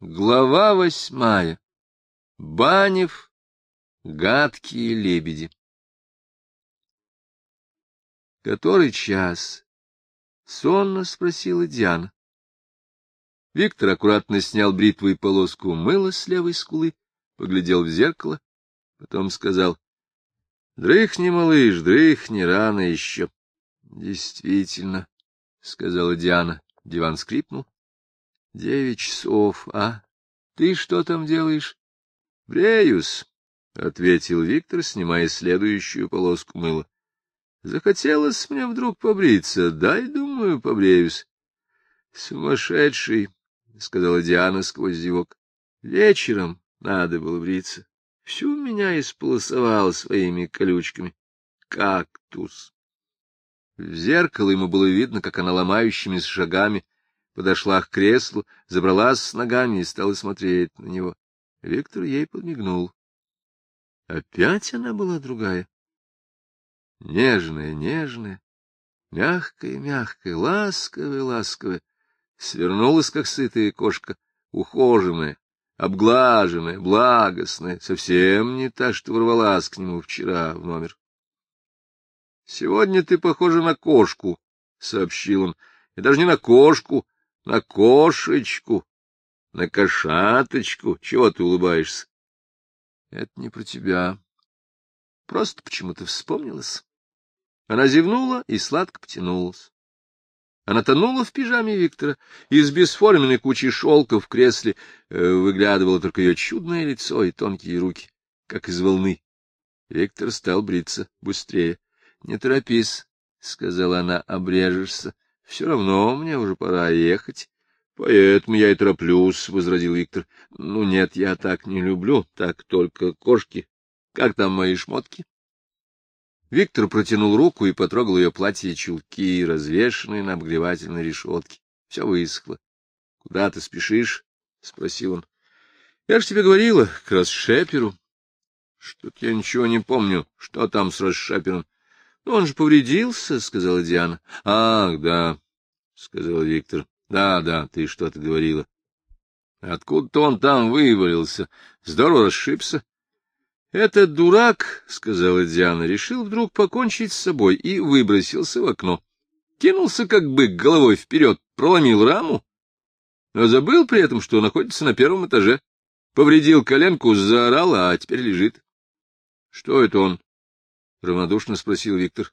Глава восьмая. Банев. Гадкие лебеди. Который час? Сонно спросила Диана. Виктор аккуратно снял бритвой полоску мыла с левой скулы, поглядел в зеркало, потом сказал. — Дрыхни, малыш, дрыхни, рано еще. — Действительно, — сказала Диана. Диван скрипнул. — Девять часов, а? Ты что там делаешь? — Бреюсь, — ответил Виктор, снимая следующую полоску мыла. — Захотелось мне вдруг побриться. Дай, думаю, побреюсь. — Сумасшедший, — сказала Диана сквозь зевок. — Вечером надо было бриться. Всю меня исполосовал своими колючками. Кактус. В зеркало ему было видно, как она ломающими шагами подошла к креслу, забралась с ногами и стала смотреть на него. Виктор ей подмигнул. Опять она была другая. Нежная, нежная, мягкая, мягкая, ласковая, ласковая, свернулась, как сытая кошка, ухоженная, обглаженная, благостная, совсем не та, что ворвалась к нему вчера в номер. — Сегодня ты похожа на кошку, — сообщил он, — и даже не на кошку, на кошечку, на кошаточку. Чего ты улыбаешься? — Это не про тебя. Просто почему-то вспомнилась. Она зевнула и сладко потянулась. Она тонула в пижаме Виктора. Из бесформенной кучи шелка в кресле э, выглядывало только ее чудное лицо и тонкие руки, как из волны. Виктор стал бриться быстрее. — Не торопись, — сказала она, — обрежешься. Все равно мне уже пора ехать. — Поэтому я и тороплюсь, — возразил Виктор. — Ну нет, я так не люблю, так только кошки. Как там мои шмотки? Виктор протянул руку и потрогал ее платье и чулки, развешанные на обогревательной решетке. Все высохло. — Куда ты спешишь? — спросил он. — Я же тебе говорила, к расшеперу. — Что-то я ничего не помню. Что там с расшепером? Он же повредился, — сказала Диана. — Ах, да, — сказал Виктор. — Да, да, ты что-то говорила. Откуда-то он там вывалился. Здорово расшибся. — Этот дурак, — сказала Диана, — решил вдруг покончить с собой и выбросился в окно. Кинулся как бык головой вперед, проломил раму, но забыл при этом, что находится на первом этаже. Повредил коленку, заорал, а теперь лежит. — Что это он? — равнодушно спросил Виктор.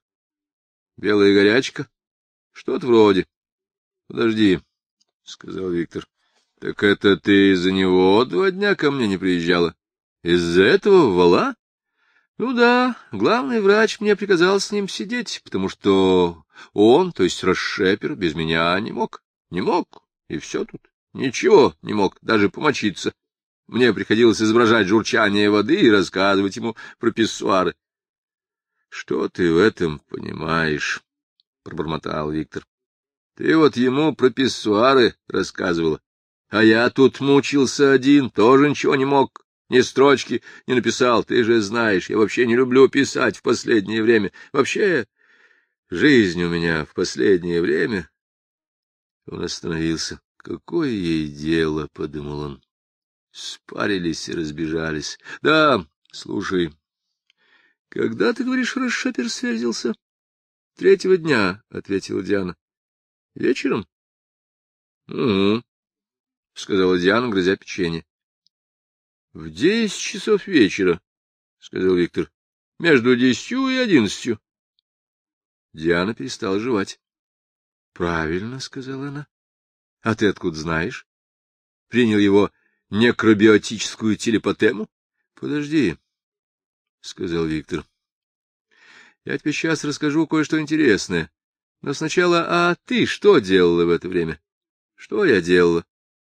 — Белая горячка? — Что-то вроде. — Подожди, — сказал Виктор. — Так это ты из-за него два дня ко мне не приезжала? Из-за этого вала? — Ну да, главный врач мне приказал с ним сидеть, потому что он, то есть расшепер, без меня не мог. Не мог, и все тут. Ничего не мог, даже помочиться. Мне приходилось изображать журчание воды и рассказывать ему про писсуары. Что ты в этом понимаешь? — пробормотал Виктор. — Ты вот ему про писсуары рассказывала, а я тут мучился один, тоже ничего не мог, ни строчки не написал. Ты же знаешь, я вообще не люблю писать в последнее время. Вообще, жизнь у меня в последнее время... Он остановился. Какое ей дело, — подумал он. Спарились и разбежались. Да, слушай, — Когда, ты говоришь, расшапер сверзился? — Третьего дня, — ответила Диана. — Вечером? — Угу, — сказала Диана, грызя печенье. — В десять часов вечера, — сказал Виктор. — Между десятью и одиннадцатью. Диана перестала жевать. — Правильно, — сказала она. — А ты откуда знаешь? Принял его некробиотическую телепатему? Подожди, — сказал Виктор. — Я тебе сейчас расскажу кое-что интересное. Но сначала, а ты что делала в это время? — Что я делала?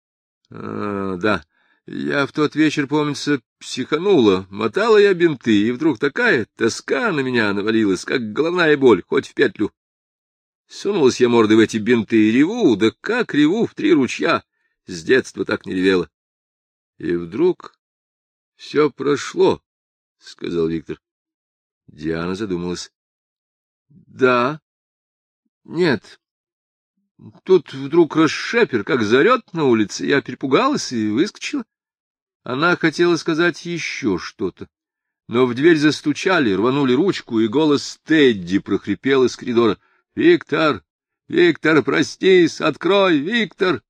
— А, да, я в тот вечер, помнится, психанула, мотала я бинты, и вдруг такая тоска на меня навалилась, как головная боль, хоть в петлю. Сунулась я мордой в эти бинты и реву, да как реву в три ручья, с детства так не ревела. И вдруг все прошло, — сказал Виктор. Диана задумалась. — Да. Нет. Тут вдруг расшепер, как зарет на улице, я перепугалась и выскочила. Она хотела сказать еще что-то, но в дверь застучали, рванули ручку, и голос Тедди прохрипел из коридора. — Виктор! Виктор, простись! Открой, Виктор!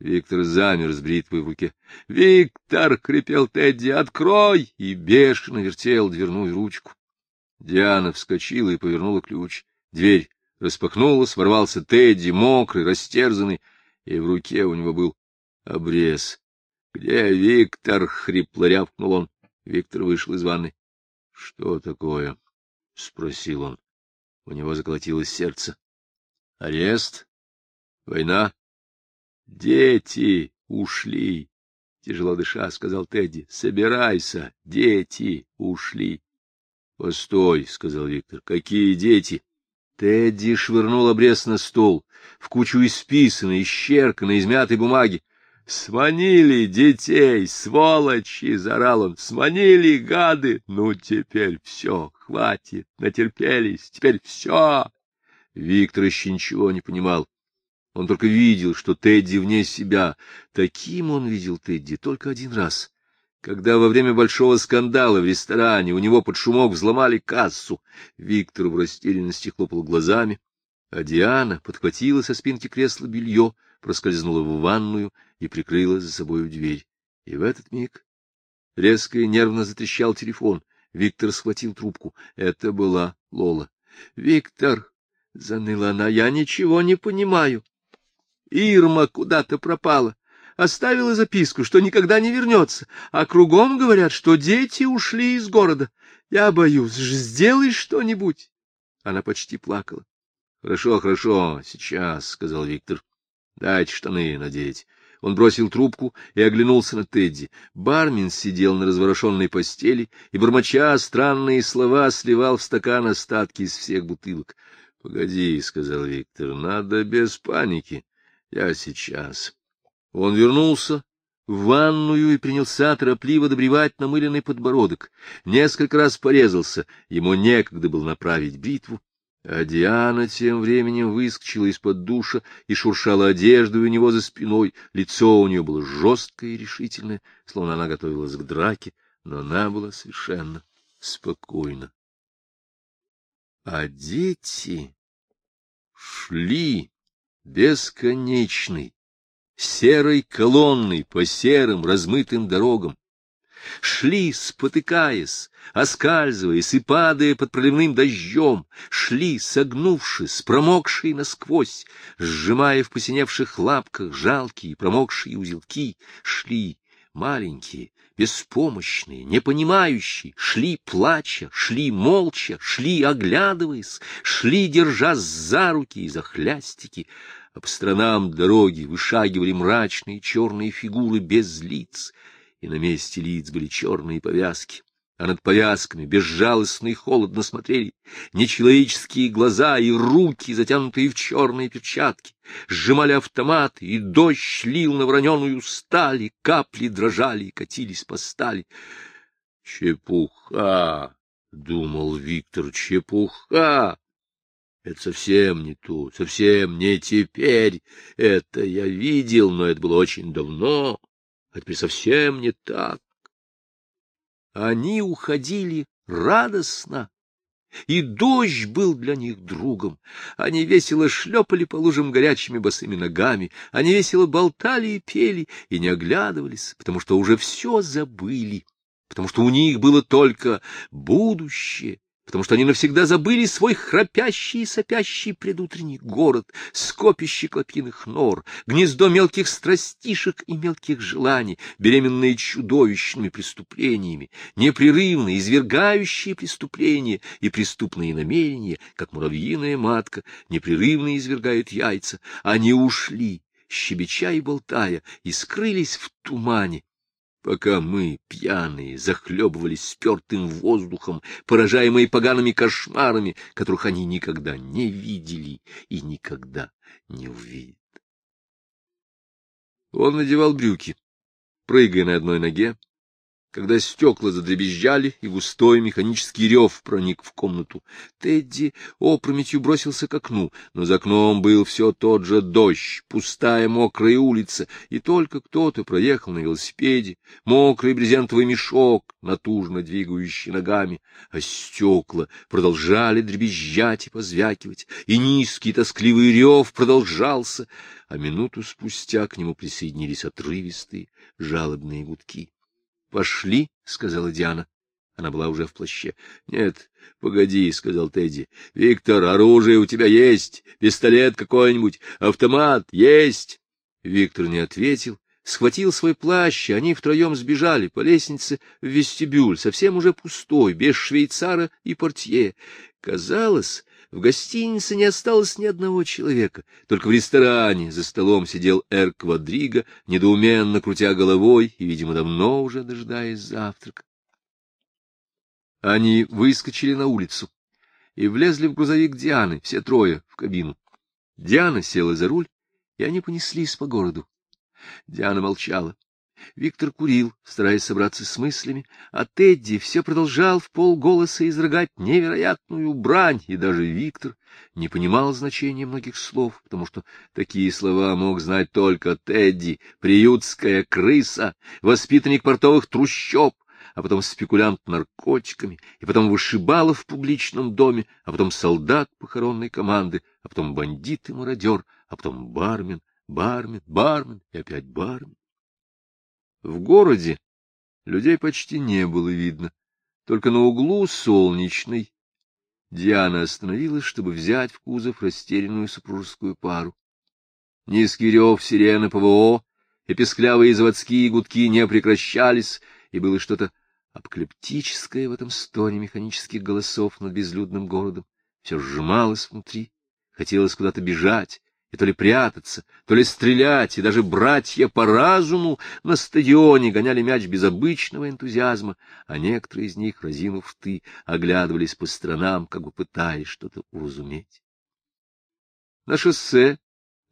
Виктор замер с бритвой в руке. «Виктор!» — крепел Тедди. «Открой!» И бешено вертел дверную ручку. Диана вскочила и повернула ключ. Дверь распахнулась, ворвался Тедди, мокрый, растерзанный, и в руке у него был обрез. — Где Виктор? — хрипло рявкнул он. Виктор вышел из ванны. — Что такое? — спросил он. У него заколотилось сердце. — Арест? Война? — Дети ушли, — тяжело дыша сказал Тедди. — Собирайся, дети ушли. — Постой, — сказал Виктор. — Какие дети? Тедди швырнул обрез на стол, в кучу исписанной, исчерканной, измятой бумаги. — Сманили детей, сволочи! — зарал он. — Сманили, гады! Ну, теперь все, хватит, натерпелись, теперь все! Виктор еще ничего не понимал. Он только видел, что Тедди вне себя. Таким он видел Тедди только один раз, когда во время большого скандала в ресторане у него под шумок взломали кассу. Виктор в растерянности хлопал глазами, а Диана подхватила со спинки кресла белье, проскользнула в ванную и прикрыла за собою дверь. И в этот миг резко и нервно затрещал телефон. Виктор схватил трубку. Это была Лола. — Виктор, — заныла она, — я ничего не понимаю. Ирма куда-то пропала. Оставила записку, что никогда не вернется, а кругом говорят, что дети ушли из города. Я боюсь, сделай что-нибудь. Она почти плакала. — Хорошо, хорошо, сейчас, — сказал Виктор. — Дайте штаны надеть. Он бросил трубку и оглянулся на Тедди. Бармен сидел на разворошенной постели и, бормоча странные слова, сливал в стакан остатки из всех бутылок. — Погоди, — сказал Виктор, — надо без паники. Я сейчас. Он вернулся в ванную и принялся торопливо добревать намыленный подбородок. Несколько раз порезался, ему некогда было направить битву. А Диана тем временем выскочила из-под душа и шуршала одеждой у него за спиной. Лицо у нее было жесткое и решительное, словно она готовилась к драке, но она была совершенно спокойна. А дети шли бесконечный, серой колонной по серым размытым дорогам. Шли, спотыкаясь, оскальзываясь и падая под проливным дождем, шли, согнувшись, промокшие насквозь, сжимая в посиневших лапках жалкие промокшие узелки, шли, маленькие, беспомощные, непонимающие, шли плача, шли молча, шли оглядываясь, шли, держась за руки и за хлястики, а по сторонам дороги вышагивали мрачные черные фигуры без лиц, и на месте лиц были черные повязки а над повязками безжалостно и холодно смотрели нечеловеческие глаза и руки, затянутые в черные перчатки, сжимали автоматы, и дождь лил на вороненую сталь, и капли дрожали и катились по стали. — Чепуха! — думал Виктор, — чепуха! Это совсем не тут, совсем не теперь. Это я видел, но это было очень давно, а теперь совсем не так. Они уходили радостно, и дождь был для них другом. Они весело шлепали по лужам горячими босыми ногами, они весело болтали и пели, и не оглядывались, потому что уже все забыли, потому что у них было только будущее, потому что они навсегда забыли свой храпящий и сопящий предутренний город, скопище клопиных нор, гнездо мелких страстишек и мелких желаний, беременные чудовищными преступлениями, непрерывно извергающие преступления и преступные намерения, как муравьиная матка непрерывно извергает яйца. Они ушли, щебеча и болтая, и скрылись в тумане, пока мы, пьяные, захлебывались спертым воздухом, поражаемые погаными кошмарами, которых они никогда не видели и никогда не увидят. Он надевал брюки, прыгая на одной ноге, когда стекла задребезжали, и густой механический рев проник в комнату. Тедди опрометью бросился к окну, но за окном был все тот же дождь, пустая мокрая улица, и только кто-то проехал на велосипеде, мокрый брезентовый мешок, натужно двигающий ногами, а стекла продолжали дребезжать и позвякивать, и низкий тоскливый рев продолжался, а минуту спустя к нему присоединились отрывистые жалобные гудки. — Пошли, — сказала Диана. Она была уже в плаще. — Нет, погоди, — сказал Тедди. — Виктор, оружие у тебя есть? Пистолет какой-нибудь? Автомат есть? Виктор не ответил, схватил свой плащ, и они втроем сбежали по лестнице в вестибюль, совсем уже пустой, без швейцара и портье. Казалось, в гостинице не осталось ни одного человека, только в ресторане за столом сидел Эр Квадриго, недоуменно крутя головой и, видимо, давно уже дожидаясь завтрака. Они выскочили на улицу и влезли в грузовик Дианы, все трое, в кабину. Диана села за руль, и они понеслись по городу. Диана молчала. Виктор курил, стараясь собраться с мыслями, а Тедди все продолжал в полголоса изрыгать невероятную брань, и даже Виктор не понимал значения многих слов, потому что такие слова мог знать только Тедди, приютская крыса, воспитанник портовых трущоб, а потом спекулянт наркотиками, и потом вышибала в публичном доме, а потом солдат похоронной команды, а потом бандит и мародер, а потом бармен, бармен, бармен и опять бармен. В городе людей почти не было видно. Только на углу солнечной Диана остановилась, чтобы взять в кузов растерянную супружескую пару. Низкий рев сирены ПВО и песклявые заводские гудки не прекращались, и было что-то апокалиптическое в этом стоне механических голосов над безлюдным городом. Все сжималось внутри, хотелось куда-то бежать, и то ли прятаться, то ли стрелять, и даже братья по разуму на стадионе гоняли мяч без обычного энтузиазма, а некоторые из них, разинув рты, оглядывались по сторонам, как бы пытаясь что-то уразуметь. На шоссе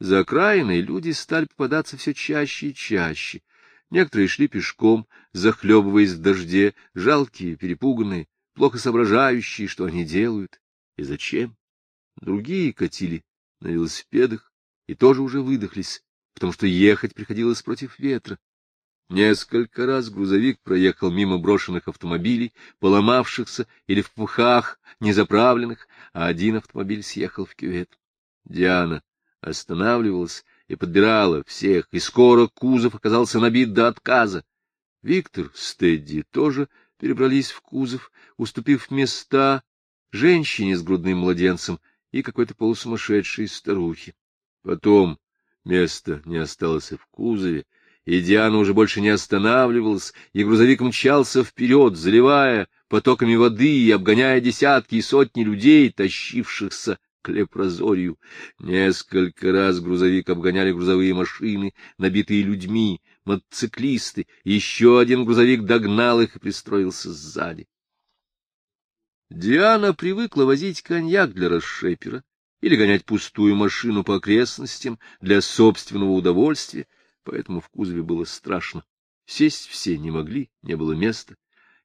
за окраиной люди стали попадаться все чаще и чаще. Некоторые шли пешком, захлебываясь в дожде, жалкие, перепуганные, плохо соображающие, что они делают и зачем. Другие катили на велосипедах и тоже уже выдохлись, потому что ехать приходилось против ветра. Несколько раз грузовик проехал мимо брошенных автомобилей, поломавшихся или в пухах, незаправленных, а один автомобиль съехал в кювет. Диана останавливалась и подбирала всех, и скоро кузов оказался набит до отказа. Виктор с Тедди тоже перебрались в кузов, уступив места женщине с грудным младенцем, и какой-то полусумасшедшей старухи. Потом места не осталось и в кузове, и Диана уже больше не останавливалась, и грузовик мчался вперед, заливая потоками воды и обгоняя десятки и сотни людей, тащившихся к лепрозорию. Несколько раз грузовик обгоняли грузовые машины, набитые людьми, мотоциклисты, еще один грузовик догнал их и пристроился сзади. Диана привыкла возить коньяк для расшепера или гонять пустую машину по окрестностям для собственного удовольствия, поэтому в кузове было страшно. Сесть все не могли, не было места,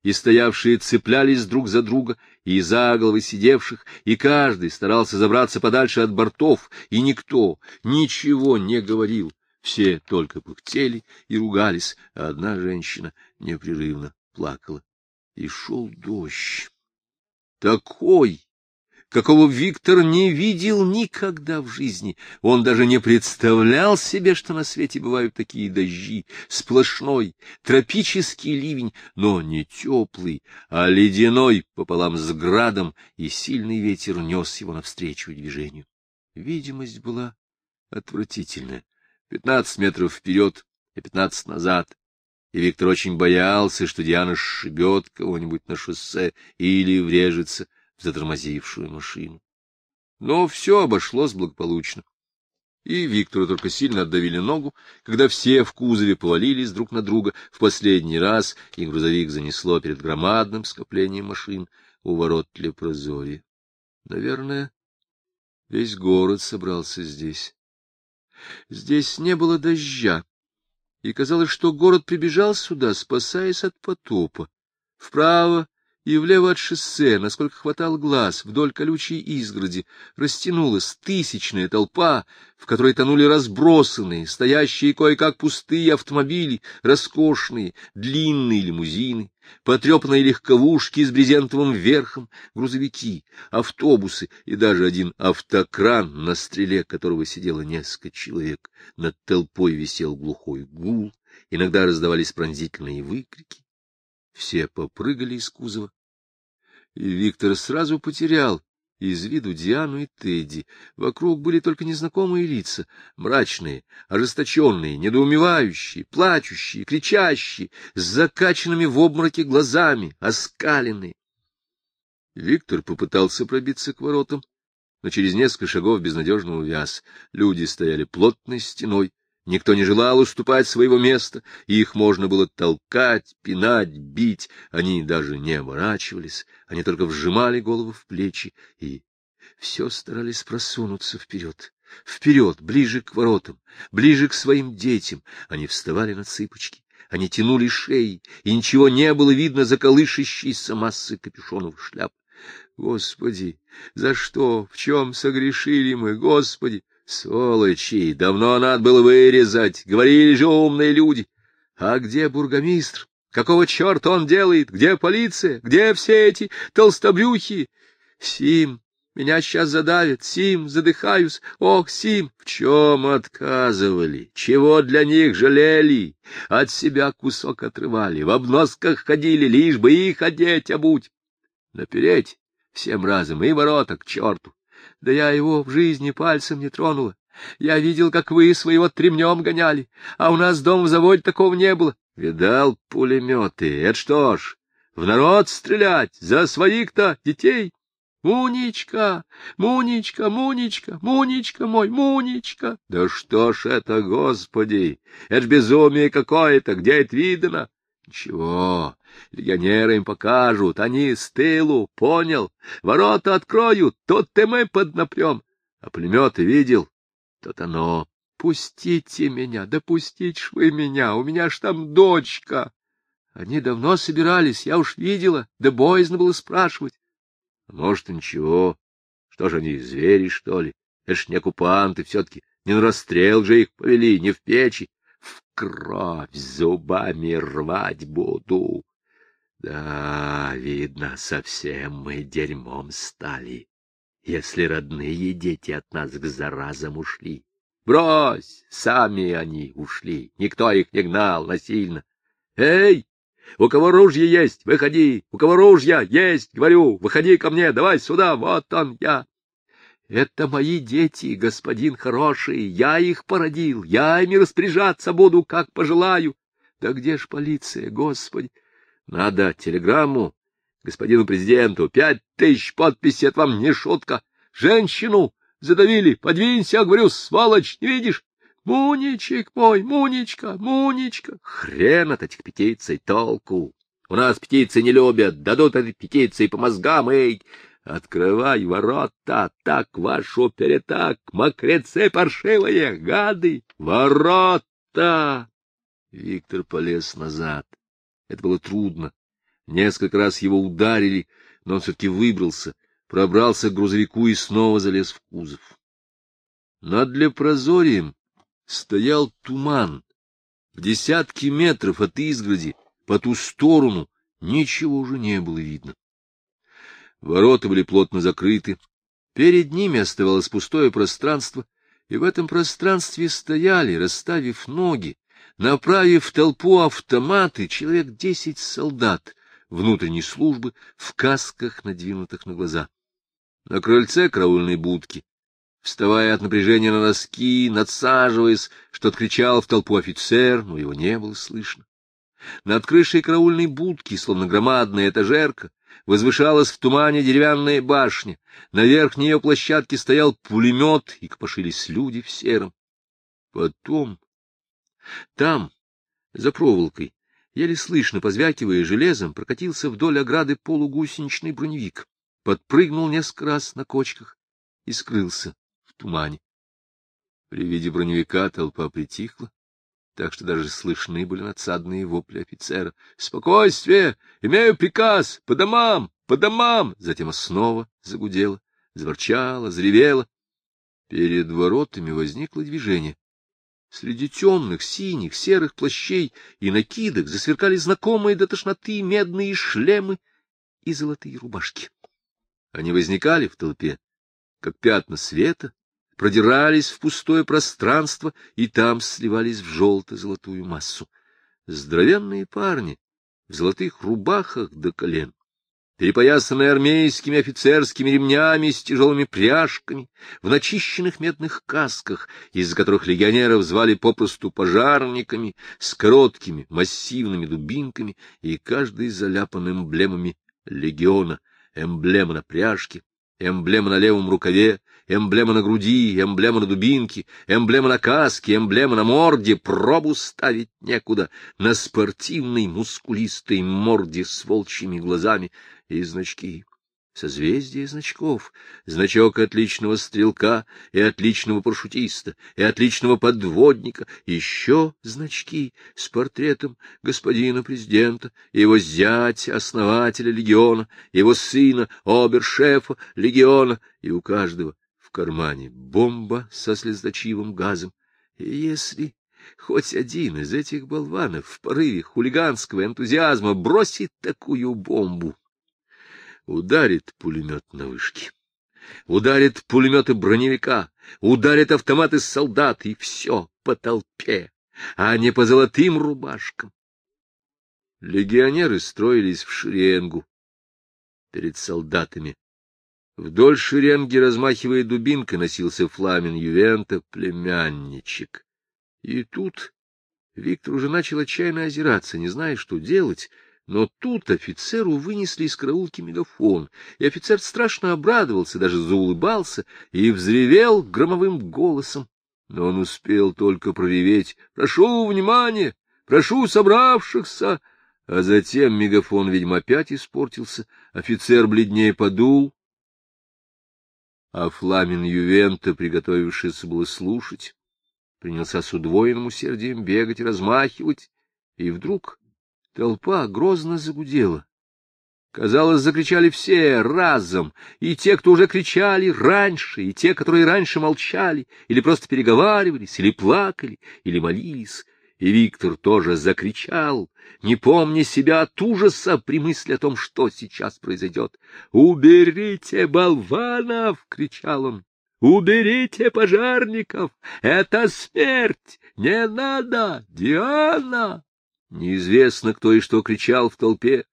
и стоявшие цеплялись друг за друга, и за головы сидевших, и каждый старался забраться подальше от бортов, и никто ничего не говорил. Все только пыхтели и ругались, а одна женщина непрерывно плакала. И шел дождь такой, какого Виктор не видел никогда в жизни. Он даже не представлял себе, что на свете бывают такие дожди, сплошной тропический ливень, но не теплый, а ледяной пополам с градом, и сильный ветер нес его навстречу движению. Видимость была отвратительная. Пятнадцать метров вперед и пятнадцать назад и Виктор очень боялся, что Диана сшибет кого-нибудь на шоссе или врежется затормозившую машину. Но все обошлось благополучно. И Виктору только сильно отдавили ногу, когда все в кузове повалились друг на друга в последний раз, и грузовик занесло перед громадным скоплением машин у ворот Лепрозория. Наверное, весь город собрался здесь. Здесь не было дождя, и казалось, что город прибежал сюда, спасаясь от потопа. Вправо и влево от шоссе, насколько хватал глаз, вдоль колючей изгороди, растянулась тысячная толпа, в которой тонули разбросанные, стоящие кое-как пустые автомобили, роскошные, длинные лимузины, потрепанные легковушки с брезентовым верхом, грузовики, автобусы и даже один автокран, на стреле которого сидело несколько человек. Над толпой висел глухой гул, иногда раздавались пронзительные выкрики. Все попрыгали из кузова. И Виктор сразу потерял из виду Диану и Тедди. Вокруг были только незнакомые лица, мрачные, ожесточенные, недоумевающие, плачущие, кричащие, с закачанными в обмороке глазами, оскаленные. Виктор попытался пробиться к воротам, но через несколько шагов безнадежно увяз. Люди стояли плотной стеной, Никто не желал уступать своего места, и их можно было толкать, пинать, бить. Они даже не оборачивались, они только вжимали голову в плечи и все старались просунуться вперед. Вперед, ближе к воротам, ближе к своим детям. Они вставали на цыпочки, они тянули шеи, и ничего не было видно за колышащейся массы капюшонов шляп. Господи, за что, в чем согрешили мы, Господи? Сволочи! Давно надо было вырезать, говорили же умные люди. А где бургомистр? Какого черта он делает? Где полиция? Где все эти толстобрюхи? Сим, меня сейчас задавят. Сим, задыхаюсь. Ох, Сим, в чем отказывали? Чего для них жалели? От себя кусок отрывали, в обносках ходили, лишь бы их одеть, обуть. Напереть всем разом и ворота к черту. Да я его в жизни пальцем не тронула. Я видел, как вы своего тремнем гоняли, а у нас дома в заводе такого не было. Видал пулеметы. Это что ж, в народ стрелять, за своих-то детей? Мунечка, Мунечка, Мунечка, Мунечка мой, Мунечка. Да что ж это, господи, это ж безумие какое-то, где это видано? Ничего, легионеры им покажут, они с тылу, понял? Ворота откроют, тут-то мы поднапрем. А пулеметы видел? Тут оно. Пустите меня, да пустите ж вы меня, у меня ж там дочка. Они давно собирались, я уж видела, да боязно было спрашивать. А может, ничего. Что ж они, звери, что ли? Это ж не оккупанты все-таки. Не на расстрел же их повели, не в печи в кровь зубами рвать буду. Да, видно, совсем мы дерьмом стали, если родные дети от нас к заразам ушли. Брось, сами они ушли, никто их не гнал насильно. Эй, у кого ружье есть, выходи, у кого ружья есть, говорю, выходи ко мне, давай сюда, вот он я. Это мои дети, господин хороший, я их породил, я ими распоряжаться буду, как пожелаю. Да где ж полиция, господи? Надо телеграмму господину президенту. Пять тысяч подписей, это вам не шутка. Женщину задавили, подвинься, говорю, сволочь, не видишь? Муничек мой, Муничка, Муничка. Хрен от этих петиций толку. У нас петиции не любят, дадут этой петиции по мозгам, эй. Открывай ворота, так вашу перетак, мокрецы паршивые, гады! Ворота! Виктор полез назад. Это было трудно. Несколько раз его ударили, но он все-таки выбрался, пробрался к грузовику и снова залез в кузов. Над лепрозорием стоял туман. В десятки метров от изгороди, по ту сторону, ничего уже не было видно. Ворота были плотно закрыты. Перед ними оставалось пустое пространство, и в этом пространстве стояли, расставив ноги, направив в толпу автоматы, человек десять солдат внутренней службы в касках, надвинутых на глаза. На крыльце караульной будки, вставая от напряжения на носки, надсаживаясь, что-то кричал в толпу офицер, но его не было слышно. Над крышей караульной будки, словно громадная этажерка, возвышалась в тумане деревянная башня, на верхней ее площадке стоял пулемет, и копошились люди в сером. Потом, там, за проволокой, еле слышно, позвякивая железом, прокатился вдоль ограды полугусеничный броневик, подпрыгнул несколько раз на кочках и скрылся в тумане. При виде броневика толпа притихла, так что даже слышны были надсадные вопли офицера. — Спокойствие! Имею приказ! По домам! По домам! Затем снова загудело, заворчало, заревело. Перед воротами возникло движение. Среди темных, синих, серых плащей и накидок засверкали знакомые до тошноты медные шлемы и золотые рубашки. Они возникали в толпе, как пятна света, продирались в пустое пространство и там сливались в желто-золотую массу. Здоровенные парни в золотых рубахах до колен, перепоясанные армейскими офицерскими ремнями с тяжелыми пряжками, в начищенных медных касках, из которых легионеров звали попросту пожарниками, с короткими массивными дубинками и каждый заляпан эмблемами легиона, эмблема на пряжке, эмблема на левом рукаве, эмблема на груди, эмблема на дубинке, эмблема на каске, эмблема на морде, пробу ставить некуда, на спортивной мускулистой морде с волчьими глазами и значки созвездие значков, значок отличного стрелка и отличного парашютиста, и отличного подводника, еще значки с портретом господина президента, его зятя, основателя легиона, его сына, обершефа легиона, и у каждого в кармане бомба со слезоточивым газом. И если хоть один из этих болванов в порыве хулиганского энтузиазма бросит такую бомбу, Ударит пулемет на вышке, ударит пулеметы броневика, ударит автоматы солдат, и все по толпе, а не по золотым рубашкам. Легионеры строились в шеренгу перед солдатами. Вдоль шеренги, размахивая дубинкой, носился Фламин Ювента, племянничек. И тут Виктор уже начал отчаянно озираться, не зная, что делать, но тут офицеру вынесли из караулки мегафон, и офицер страшно обрадовался, даже заулыбался и взревел громовым голосом. Но он успел только прореветь «Прошу внимания! Прошу собравшихся!» А затем мегафон, видимо, опять испортился, офицер бледнее подул, а Фламин Ювента, приготовившийся было слушать, принялся с удвоенным усердием бегать размахивать, и вдруг Толпа грозно загудела. Казалось, закричали все разом, и те, кто уже кричали раньше, и те, которые раньше молчали, или просто переговаривались, или плакали, или молились. И Виктор тоже закричал, не помня себя от ужаса при мысли о том, что сейчас произойдет. «Уберите болванов!» — кричал он. «Уберите пожарников! Это смерть! Не надо! Диана!» Неизвестно, кто и что кричал в толпе,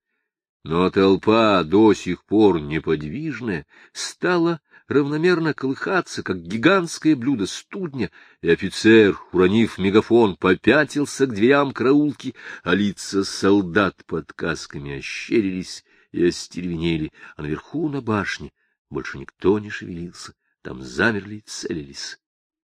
но толпа, до сих пор неподвижная, стала равномерно колыхаться, как гигантское блюдо студня, и офицер, уронив мегафон, попятился к дверям караулки, а лица солдат под касками ощерились и остервенели, а наверху на башне больше никто не шевелился, там замерли и целились.